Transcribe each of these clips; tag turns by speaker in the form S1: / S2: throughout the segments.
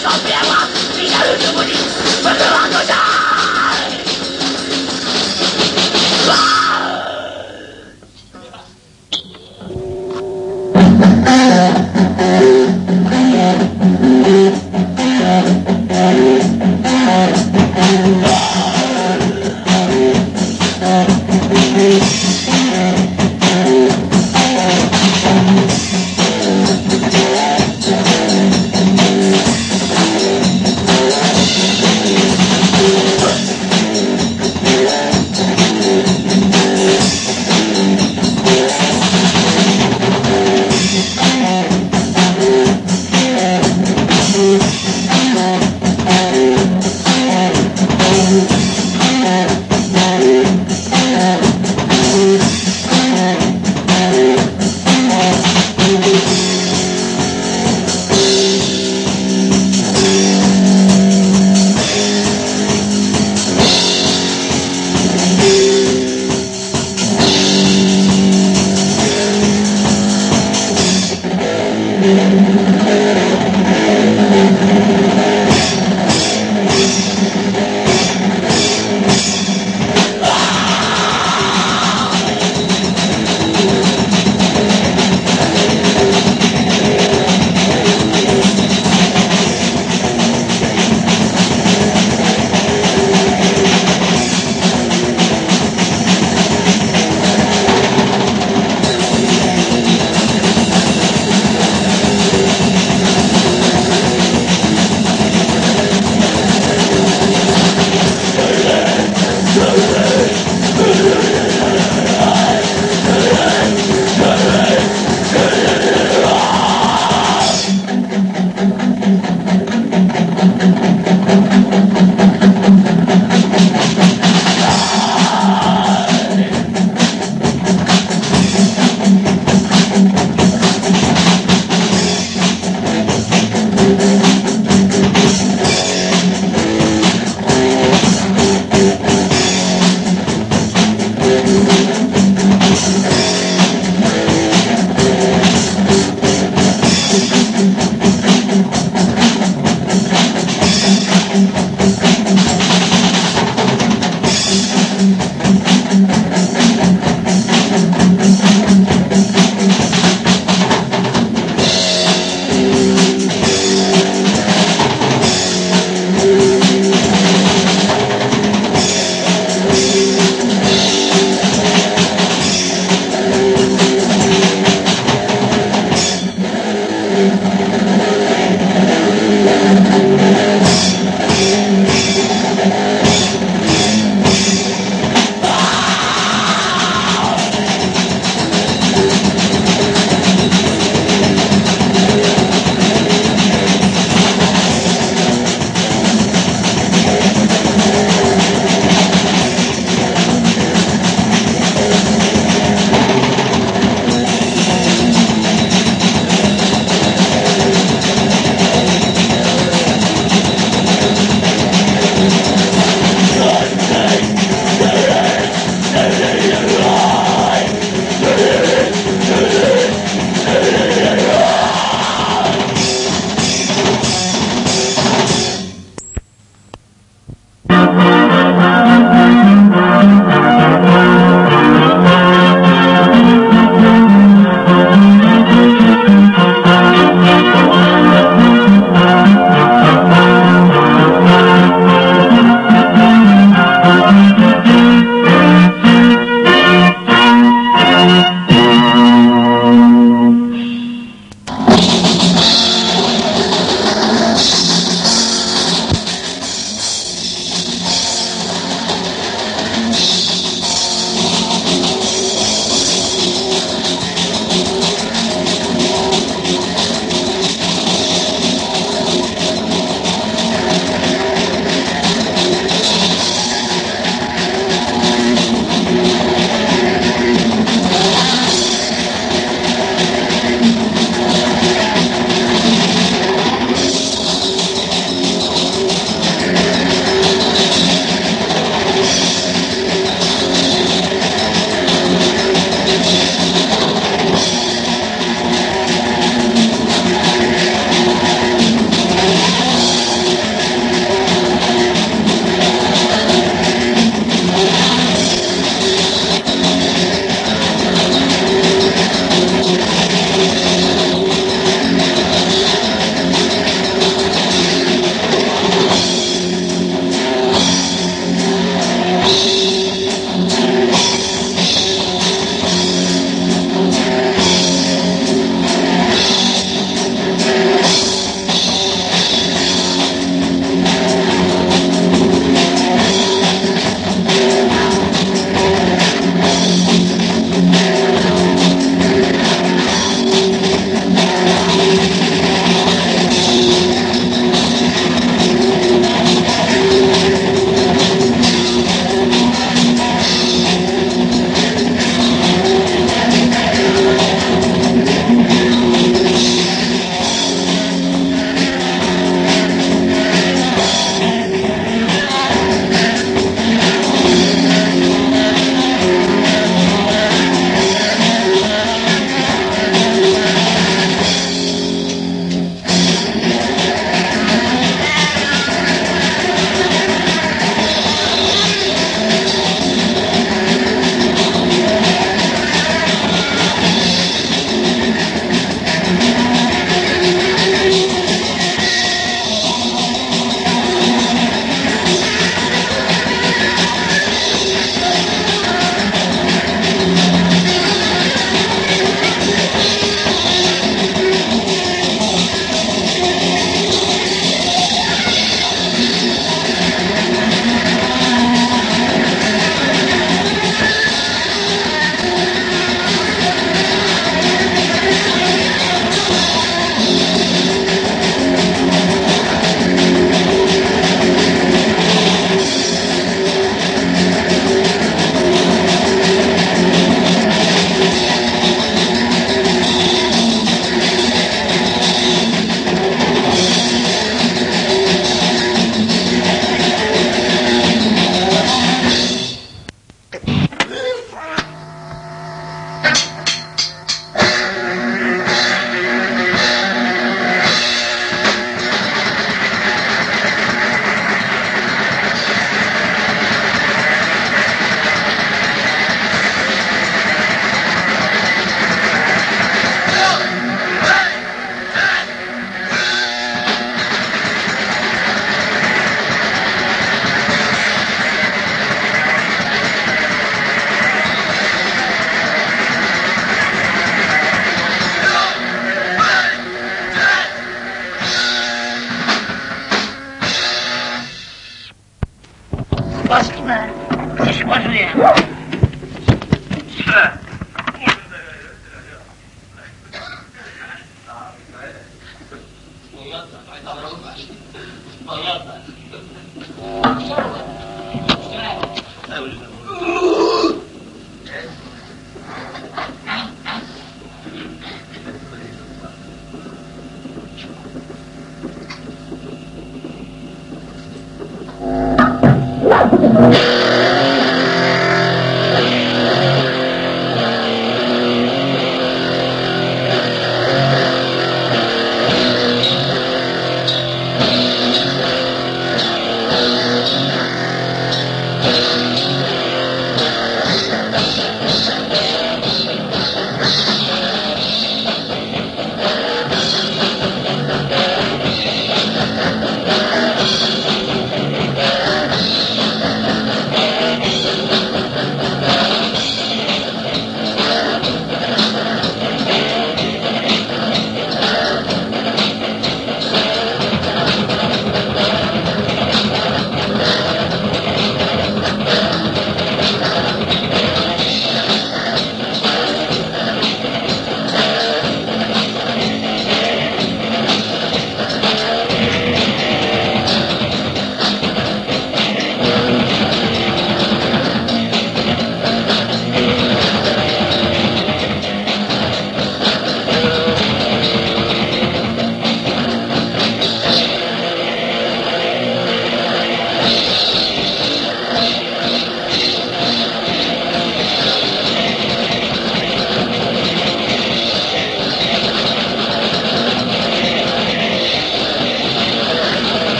S1: It's a.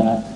S1: that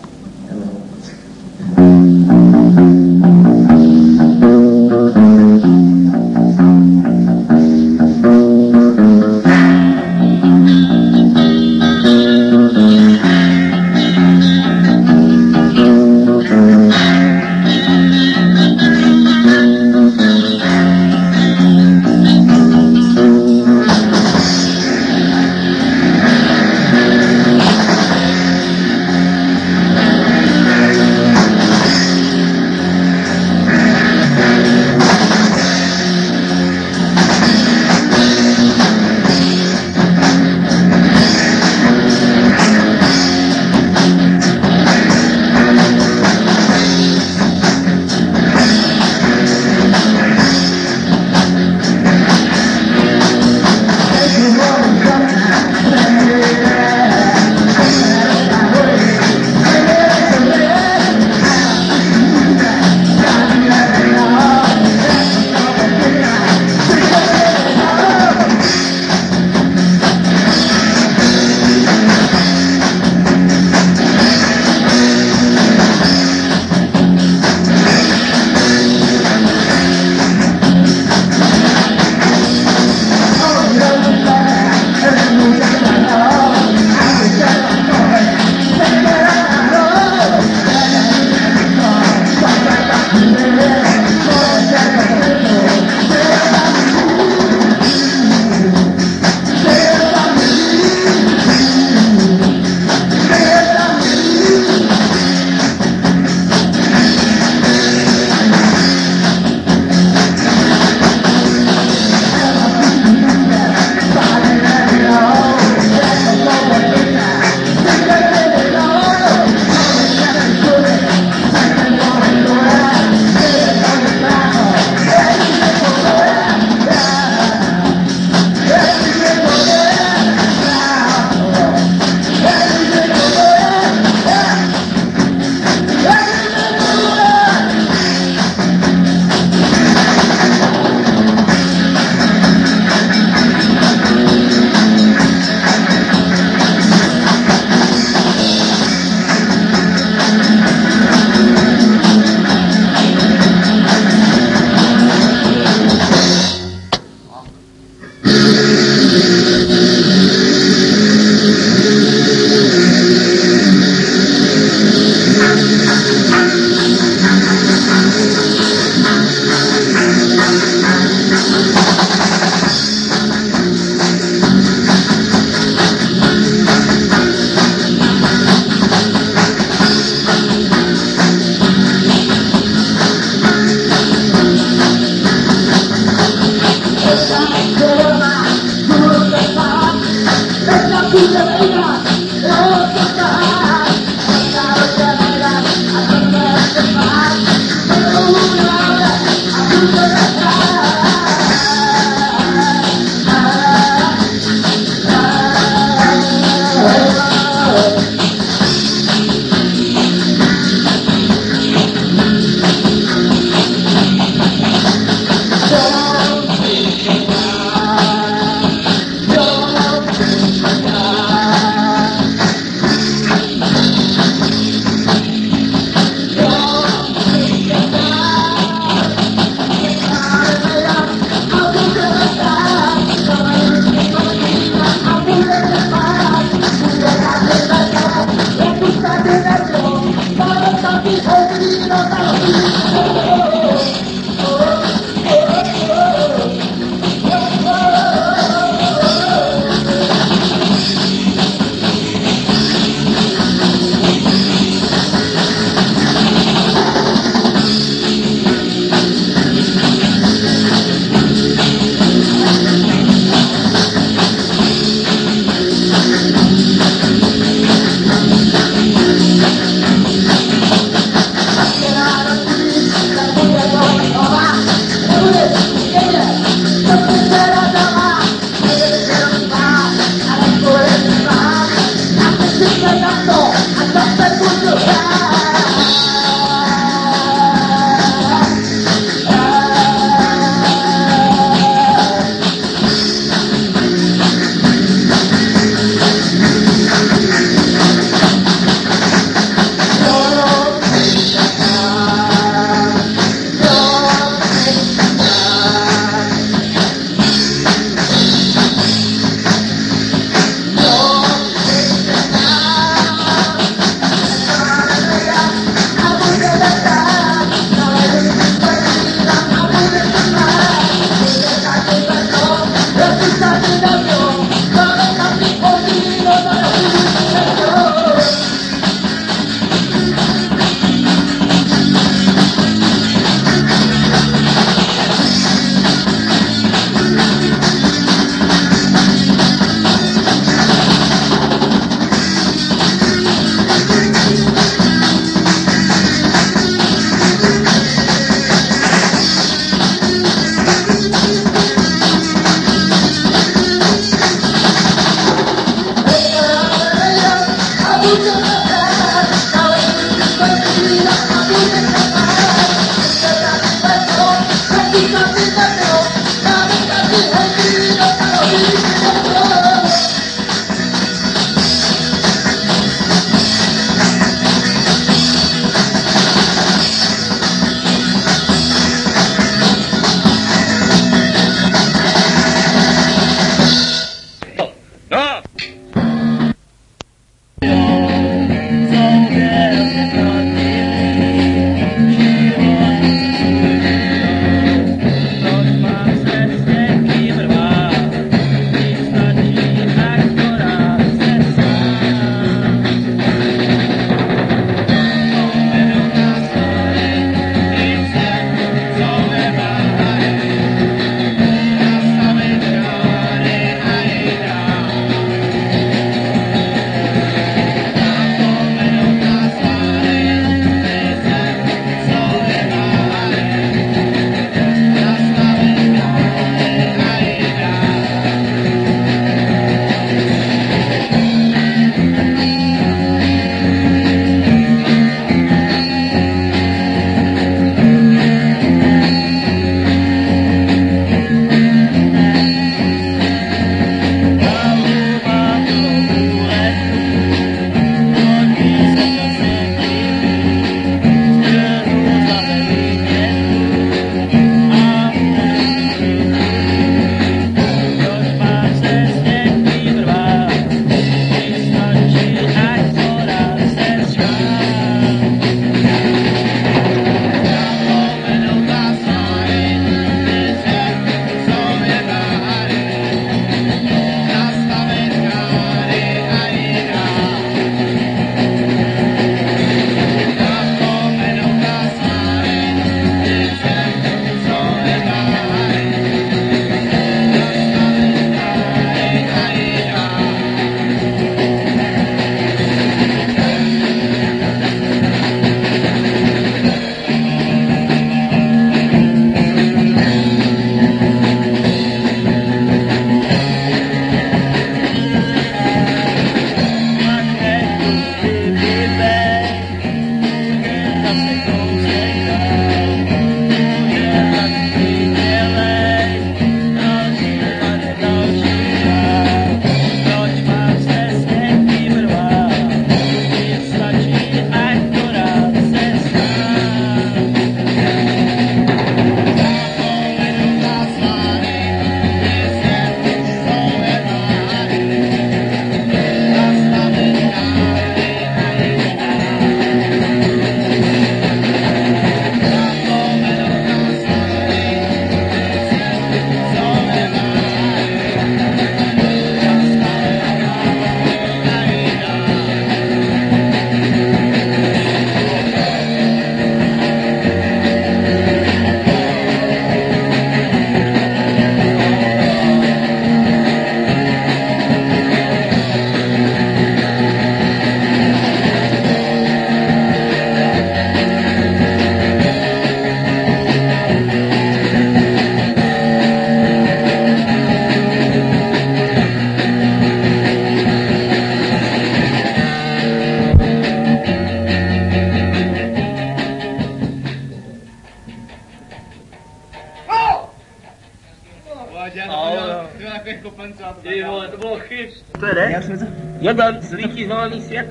S2: vão ali se é